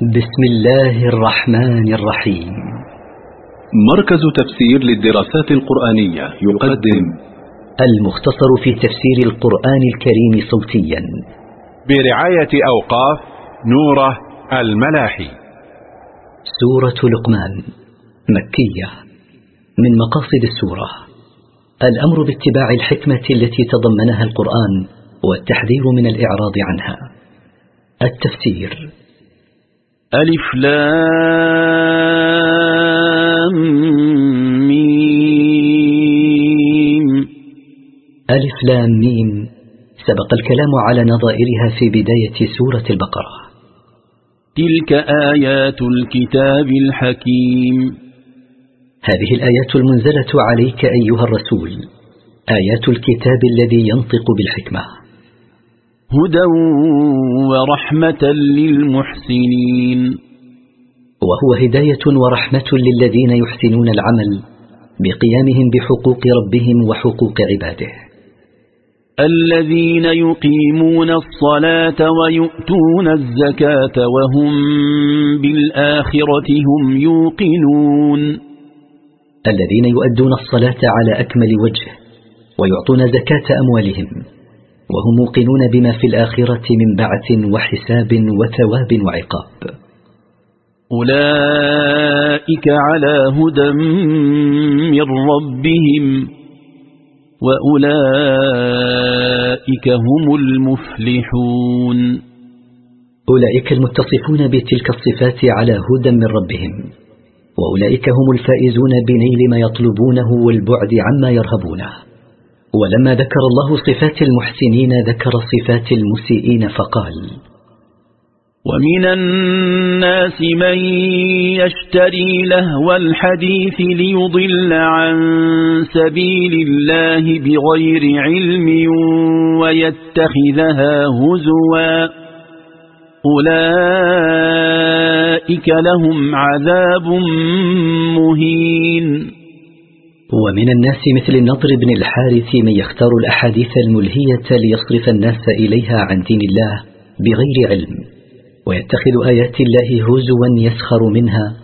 بسم الله الرحمن الرحيم. مركز تفسير للدراسات القرآنية يقدم المختصر في تفسير القرآن الكريم صوتيا. برعاية أوقاف نورة الملاحي. سورة لقمان مكية من مقاصد السورة. الأمر باتباع الحكمة التي تضمنها القرآن والتحذير من الإعراض عنها. التفسير ألف لام ميم. ألف لام ميم سبق الكلام على نظائرها في بداية سورة البقرة. تلك آيات الكتاب الحكيم. هذه الآيات المنزلة عليك أيها الرسول. آيات الكتاب الذي ينطق بالحكمة. هدى ورحمة للمحسنين. وهو هداية ورحمة للذين يحسنون العمل بقيامهم بحقوق ربهم وحقوق عباده. الذين يقيمون الصلاة ويؤتون الزكاة وهم بالآخرة هم يوقنون. الذين يؤدون الصلاة على أكمل وجه ويعطون زكاة أموالهم وهم موقنون بما في الآخرة من بعث وحساب وثواب وعقاب. أولئك على هدى من ربهم وأولئك هم المفلحون. أولئك المتصفون بتلك الصفات على هدى من ربهم وأولئك هم الفائزون بنيل ما يطلبونه والبعد عما يرهبونه. ولما ذكر الله صفات المحسنين ذكر صفات المسيئين فقال ومن الناس من يشتري لهو الحديث ليضل عن سبيل الله بغير علم ويتخذها هزوا. أولئك لهم عذاب مهين. ومن الناس مثل النضر بن الحارث من يختار الأحاديث الملهية ليصرف الناس إليها عن دين الله بغير علم ويتخذ آيات الله هزوا يسخر منها.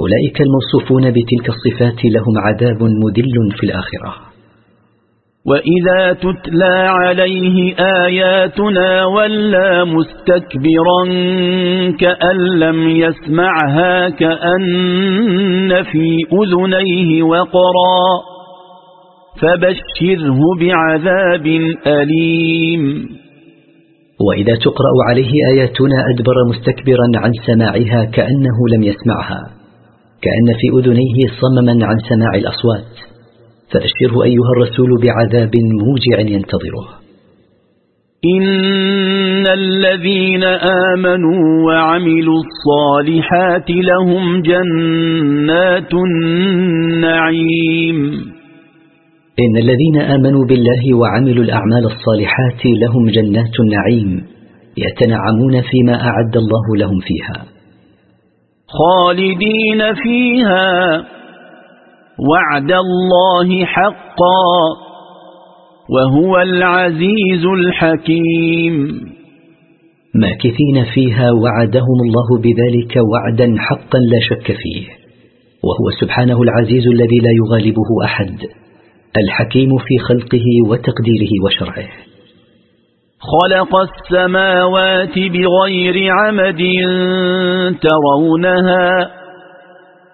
أولئك الموصوفون بتلك الصفات لهم عذاب مدل في الآخرة. وإذا تتلى عليه آياتنا ولا مستكبرا كأن لم يسمعها كأن في أذنيه وقرا فبشره بعذاب أليم وإذا تقرأ عليه آياتنا أدبر مستكبرا عن سماعها كأنه لم يسمعها كأن في أذنيه صمما عن سماع الأصوات فأشره أيها الرسول بعذاب موجع ينتظره. إن الذين آمنوا وعملوا الصالحات لهم جنات النعيم. إن الذين آمنوا بالله وعملوا الأعمال الصالحات لهم جنات النعيم يتنعمون فيما أعد الله لهم فيها. خالدين فيها. وعد الله حقا وهو العزيز الحكيم. ماكثين فيها وعدهم الله بذلك وعدا حقا لا شك فيه وهو سبحانه العزيز الذي لا يغالبه أحد الحكيم في خلقه وتقديره وشرعه. خلق السماوات بغير عمد ترونها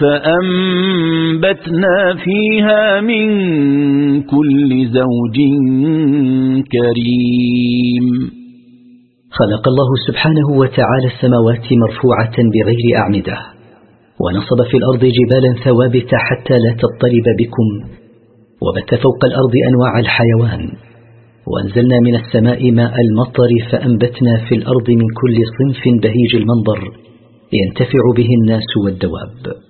فأنبتنا فيها من كل زوج كريم. خلق الله سبحانه وتعالى السماوات مرفوعة بغير أعمدة ونصب في الأرض جبالا ثوابت حتى لا تضطرب بكم وبت فوق الأرض أنواع الحيوان وأنزلنا من السماء ماء المطر فأنبتنا في الأرض من كل صنف بهيج المنظر ينتفع به الناس والدواب.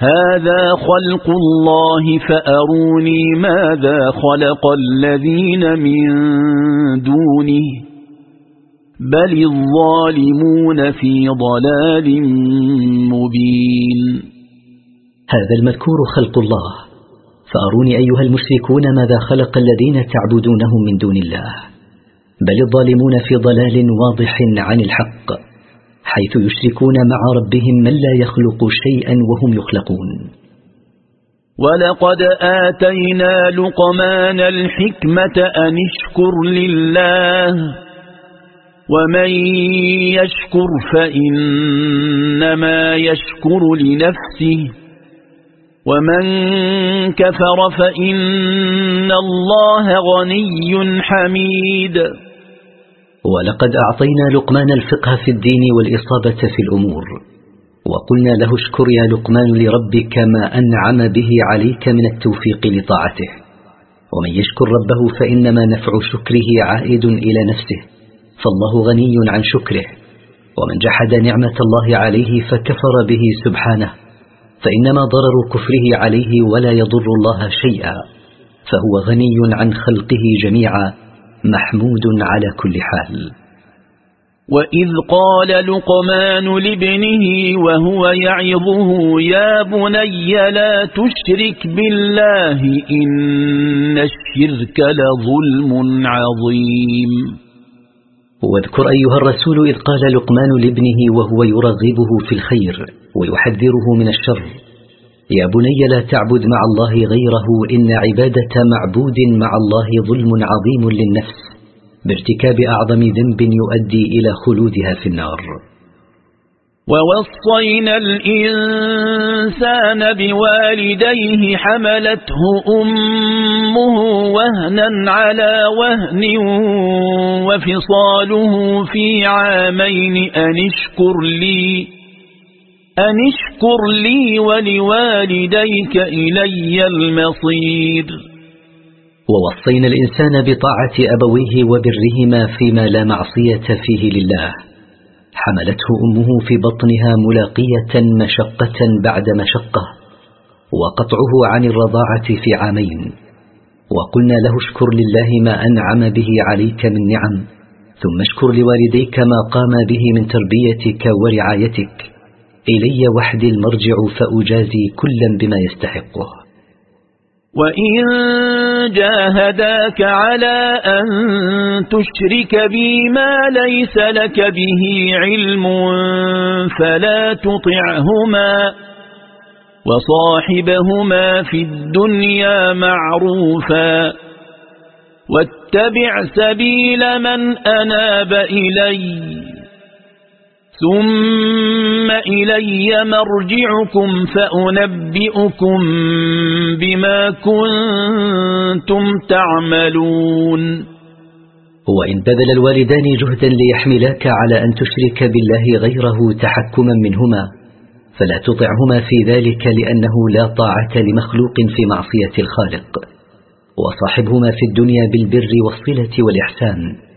هذا خلق الله فأروني ماذا خلق الذين من دونه بل الظالمون في ضلال مبين. هذا المذكور خلق الله. فأروني أيها المشركون ماذا خلق الذين تعبدونهم من دون الله. بل الظالمون في ضلال واضح عن الحق. حيث يشركون مع ربهم من لا يخلق شيئا وهم يخلقون. ولقد آتينا لقمان الحكمة أن اشكر لله ومن يشكر فإنما يشكر لنفسه ومن كفر فإن الله غني حميد ولقد أعطينا لقمان الفقه في الدين والإصابة في الأمور. وقلنا له اشكر يا لقمان لربك ما أنعم به عليك من التوفيق لطاعته. ومن يشكر ربه فإنما نفع شكره عائد إلى نفسه. فالله غني عن شكره. ومن جحد نعمة الله عليه فكفر به سبحانه. فإنما ضرر كفره عليه ولا يضر الله شيئا. فهو غني عن خلقه جميعا. محمود على كل حال. وإذ قال لقمان لابنه وهو يعظه يا بني لا تشرك بالله إن الشرك لظلم عظيم. واذكر أيها الرسول إذ قال لقمان لابنه وهو يرغبه في الخير ويحذره من الشر. يا بني لا تعبد مع الله غيره إن عبادة معبود مع الله ظلم عظيم للنفس بارتكاب أعظم ذنب يؤدي إلى خلودها في النار. ووصينا الإنسان بوالديه حملته أمه وهنا على وهن وفصاله في عامين أن اشكر لي أن اشكر لي ولوالديك إلي المصير ووصينا الإنسان بطاعة أبويه وبرهما فيما لا معصية فيه لله. حملته أمه في بطنها ملاقية مشقة بعد مشقة وقطعه عن الرضاعة في عامين. وقلنا له اشكر لله ما أنعم به عليك من نعم ثم اشكر لوالديك ما قام به من تربيتك ورعايتك. إلي وحدي المرجع فأجازي كلا بما يستحقه. وإن جاهداك على أن تشرك بي ما ليس لك به علم فلا تطعهما وصاحبهما في الدنيا معروفا واتبع سبيل من أناب إليّ. ثم إلي مرجعكم فأنبئكم بما كنتم تعملون وإن بذل الوالدان جهدا ليحملاك على أن تشرك بالله غيره تحكما منهما فلا تطعهما في ذلك لأنه لا طاعة لمخلوق في معصية الخالق وصاحبهما في الدنيا بالبر والصلة والإحسان.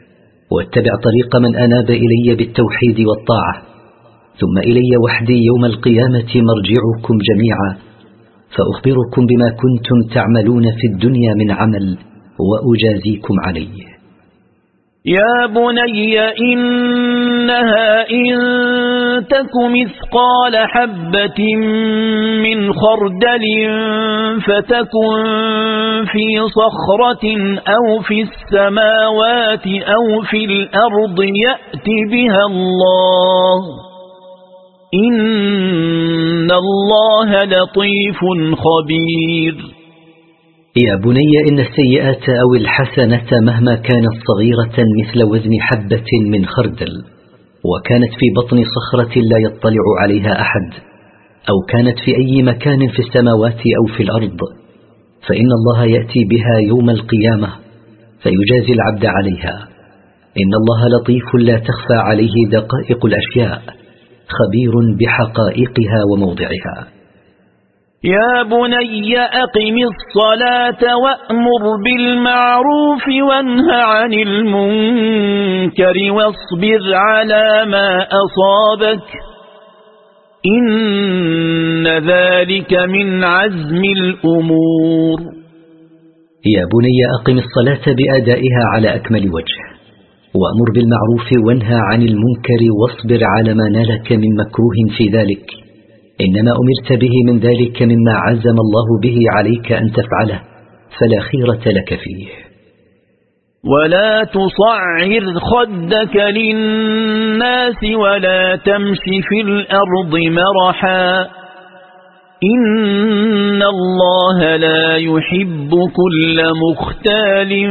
واتبع طريق من أناب إلي بالتوحيد والطاعة ثم إلي وحدي يوم القيامة مرجعكم جميعا فأخبركم بما كنتم تعملون في الدنيا من عمل وأجازيكم عليه. يا بني إنها إن تك مثقال حبة من خردل فتكن في صخرة أو في السماوات أو في الأرض يأت بها الله إن الله لطيف خبير. يا بني إن السيئات أو الحسنة مهما كانت صغيرة مثل وزن حبة من خردل. وكانت في بطن صخرة لا يطلع عليها أحد أو كانت في أي مكان في السماوات أو في الأرض فإن الله يأتي بها يوم القيامة فيجازي العبد عليها. إن الله لطيف لا تخفى عليه دقائق الأشياء خبير بحقائقها وموضعها. يا بني أقم الصلاة وأمر بالمعروف وانه عن المنكر واصبر على ما أصابك إن ذلك من عزم الأمور. يا بني أقم الصلاة بأدائها على أكمل وجه وأمر بالمعروف وانهى عن المنكر واصبر على ما نالك من مكروه في ذلك إنما أمرت به من ذلك مما عزم الله به عليك أن تفعله فلا خيرة لك فيه. ولا تصعر خدك للناس ولا تمش في الأرض مرحا. إن الله لا يحب كل مختال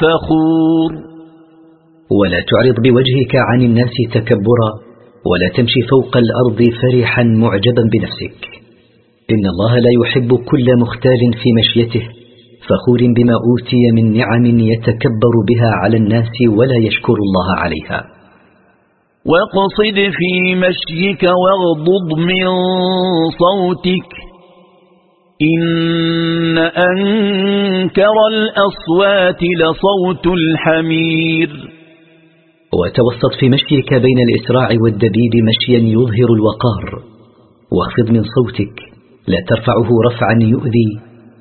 فخور. ولا تعرض بوجهك عن الناس تكبرا ولا تمشي فوق الأرض فرحا معجبا بنفسك. إن الله لا يحب كل مختال في مشيته فخور بما أوتي من نعم يتكبر بها على الناس ولا يشكر الله عليها. واقصد في مشيك واغضض من صوتك. إن أنكر الأصوات لصوت الحمير. وتوسط في مشيك بين الإسراع والدبيب مشيا يظهر الوقار. واخفض من صوتك لا ترفعه رفعا يؤذي.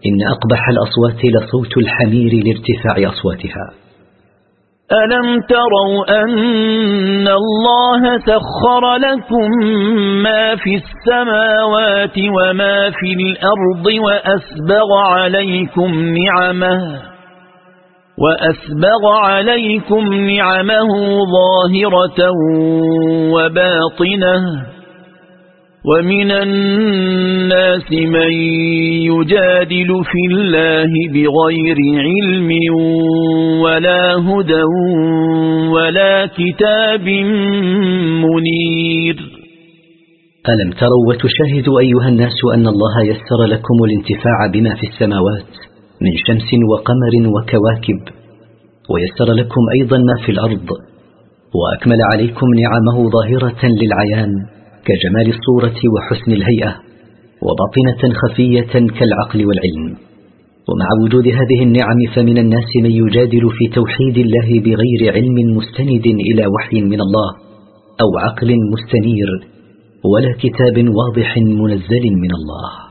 إن أقبح الأصوات لصوت الحمير لارتفاع أصواتها. ألم تروا أن الله سخر لكم ما في السماوات وما في الأرض وأسبغ عليكم نعمه؟ وأسبغ عليكم نعمه ظاهرة وباطنة ومن الناس من يجادل في الله بغير علم ولا هدى ولا كتاب منير. ألم تروا وتشاهدوا أيها الناس أن الله يسر لكم الانتفاع بما في السماوات؟ من شمس وقمر وكواكب ويسر لكم أيضا ما في الأرض وأكمل عليكم نعمه ظاهرة للعيان كجمال الصورة وحسن الهيئة وباطنة خفية كالعقل والعلم. ومع وجود هذه النعم فمن الناس من يجادل في توحيد الله بغير علم مستند إلى وحي من الله أو عقل مستنير ولا كتاب واضح منزل من الله.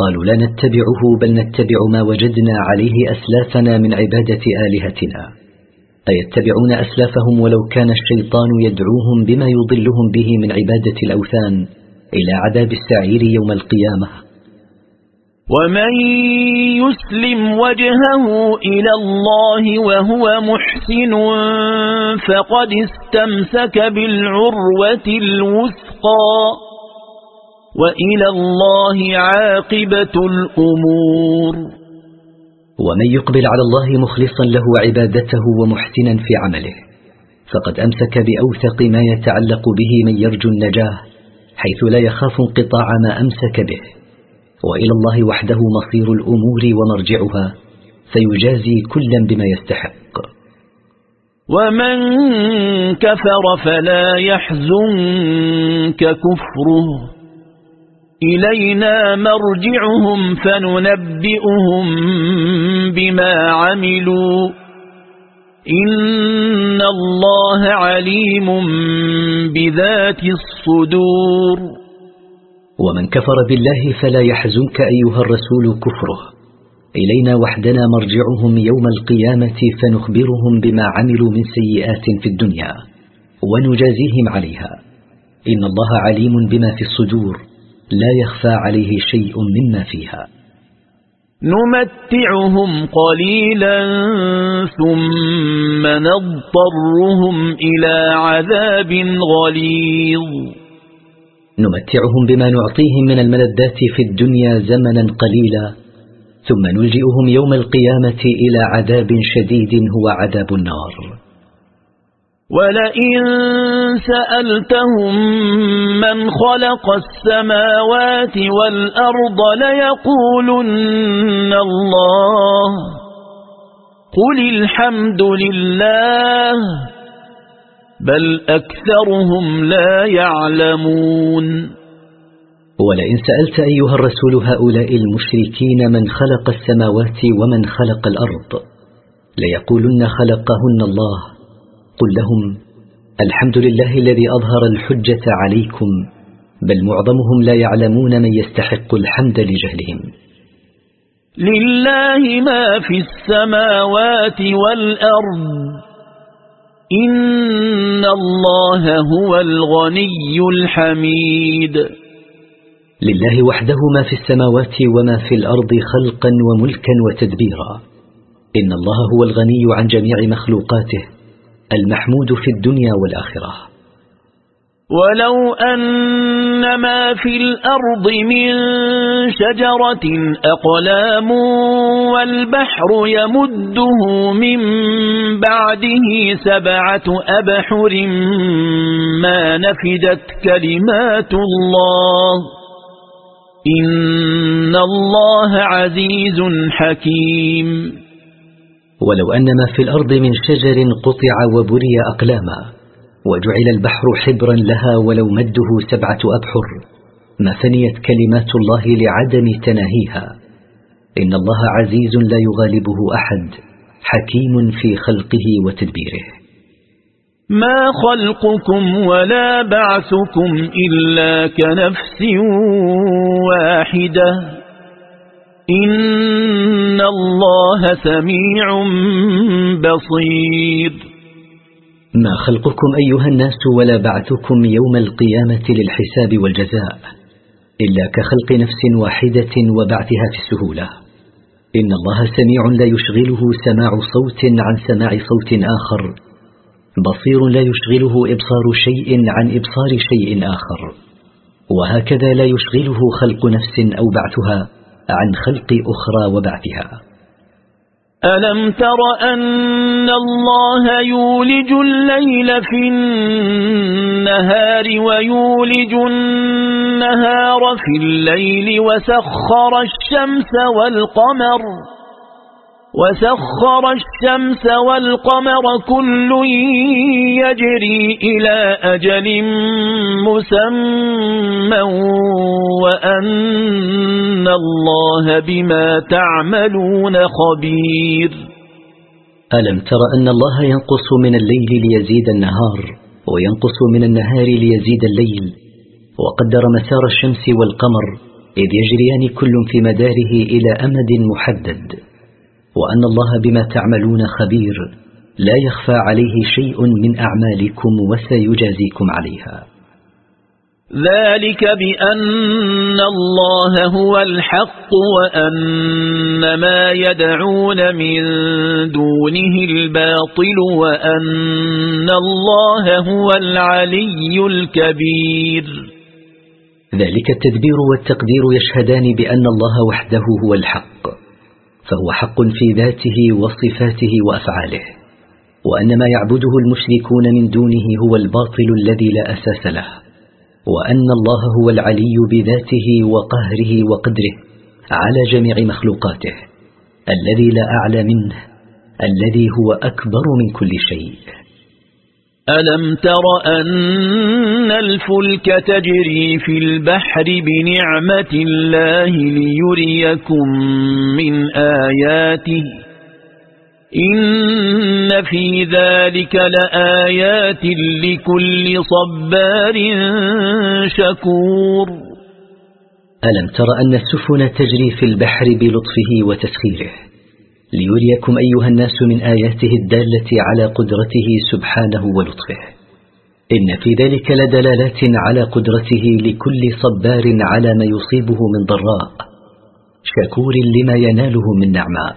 قالوا لا نتبعه بل نتبع ما وجدنا عليه أسلافنا من عبادة آلهتنا. أيتبعون أسلافهم ولو كان الشيطان يدعوهم بما يضلهم به من عبادة الأوثان إلى عذاب السعير يوم القيامة؟ ومن يسلم وجهه إلى الله وهو محسن فقد استمسك بالعروة الوثقى. وإلى الله عاقبة الأمور. ومن يقبل على الله مخلصا له عبادته ومحسنا في عمله فقد أمسك بأوثق ما يتعلق به من يرجو النجاة حيث لا يخاف انقطاع ما أمسك به. وإلى الله وحده مصير الأمور ومرجعها فيجازي كلا بما يستحق. ومن كفر فلا يحزنك كفره. إلينا مرجعهم فننبئهم بما عملوا. إن الله عليم بذات الصدور. ومن كفر بالله فلا يحزنك أيها الرسول كفره. إلينا وحدنا مرجعهم يوم القيامة فنخبرهم بما عملوا من سيئات في الدنيا ونجازيهم عليها. إن الله عليم بما في الصدور. لا يخفى عليه شيء مما فيها. نمتعهم قليلا ثم نضطرهم إلى عذاب غليظ. نمتعهم بما نعطيهم من الملذات في الدنيا زمنا قليلا ثم نلجئهم يوم القيامة إلى عذاب شديد هو عذاب النار. ولئن سألتهم من خلق السماوات والأرض ليقولن الله. قل الحمد لله بل أكثرهم لا يعلمون. ولئن سألت أيها الرسول هؤلاء المشركين من خلق السماوات ومن خلق الأرض ليقولن خلقهن الله. قل لهم الحمد لله الذي أظهر الحجة عليكم بل معظمهم لا يعلمون من يستحق الحمد لجهلهم. لله ما في السماوات والأرض إن الله هو الغني الحميد. لله وحده ما في السماوات وما في الأرض خلقا وملكا وتدبيرا. إن الله هو الغني عن جميع مخلوقاته. المحمود في الدنيا والآخرة. ولو أن ما في الأرض من شجرة أقلام والبحر يمده من بعده سبعة أبحر ما نفدت كلمات الله. إن الله عزيز حكيم. ولو أن ما في الأرض من شجر قطع وبري أقلاما وجعل البحر حبرا لها ولو مده سبعة أبحر ما فنيت كلمات الله لعدم تناهيها. إن الله عزيز لا يغالبه أحد حكيم في خلقه وتدبيره. ما خلقكم ولا بعثكم إلا كنفس واحدة. إن الله سميع بصير ما خلقكم أيها الناس ولا بعثكم يوم القيامة للحساب والجزاء إلا كخلق نفس واحدة وبعثها في السهولة. إن الله سميع لا يشغله سماع صوت عن سماع صوت آخر. بصير لا يشغله إبصار شيء عن إبصار شيء آخر. وهكذا لا يشغله خلق نفس أو بعثها. عن خلق أخرى وبعثها. ألم تر أن الله يولج الليل في النهار ويولج النهار في الليل وسخر الشمس والقمر وسخر الشمس والقمر كل يجري إلى أجل مسمى وأن الله بما تعملون خبير. ألم تر أن الله ينقص من الليل ليزيد النهار وينقص من النهار ليزيد الليل وقدر مسار الشمس والقمر إذ يجريان كل في مداره إلى أمد محدد. وأن الله بما تعملون خبير لا يخفى عليه شيء من أعمالكم وسيجازيكم عليها. ذلك بأن الله هو الحق وأن ما يدعون من دونه الباطل وأن الله هو العلي الكبير. ذلك التدبير والتقدير يشهدان بأن الله وحده هو الحق. فهو حق في ذاته وصفاته وأفعاله وأن ما يعبده المشركون من دونه هو الباطل الذي لا أساس له وأن الله هو العلي بذاته وقهره وقدره على جميع مخلوقاته الذي لا أعلى منه الذي هو أكبر من كل شيء. ألم تر أن الفلك تجري في البحر بنعمة الله ليريكم من آياته؟ إن في ذلك لآيات لكل صبار شكور. ألم تر أن السفن تجري في البحر بلطفه وتسخيره؟ ليريكم أيها الناس من آياته الدالة على قدرته سبحانه ولطفه. إن في ذلك لدلالات على قدرته لكل صبار على ما يصيبه من ضراء شكور لما يناله من نعماء.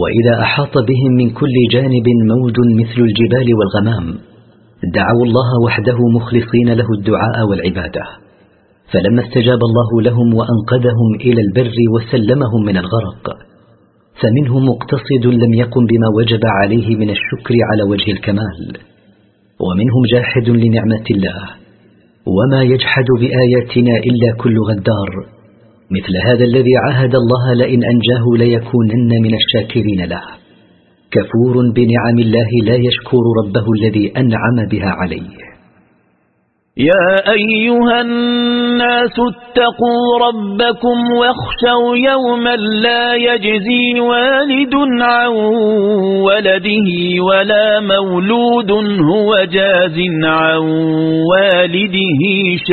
وإذا أحاط بهم من كل جانب موج مثل الجبال والغمام دعوا الله وحده مخلصين له الدعاء والعبادة. فلما استجاب الله لهم وأنقذهم إلى البر وسلمهم من الغرق فمنهم مقتصد لم يقم بما وجب عليه من الشكر على وجه الكمال. ومنهم جاحد لنعمة الله وما يجحد بآياتنا إلا كل غدار. مثل هذا الذي عاهد الله لئن أنجاه ليكونن من الشاكرين له. كفور بنعم الله لا يشكر ربه الذي أنعم بها عليه. يا أيها الناس اتقوا ربكم واخشوا يوما لا يجزي والد عن ولده ولا مولود هو جاز عن والده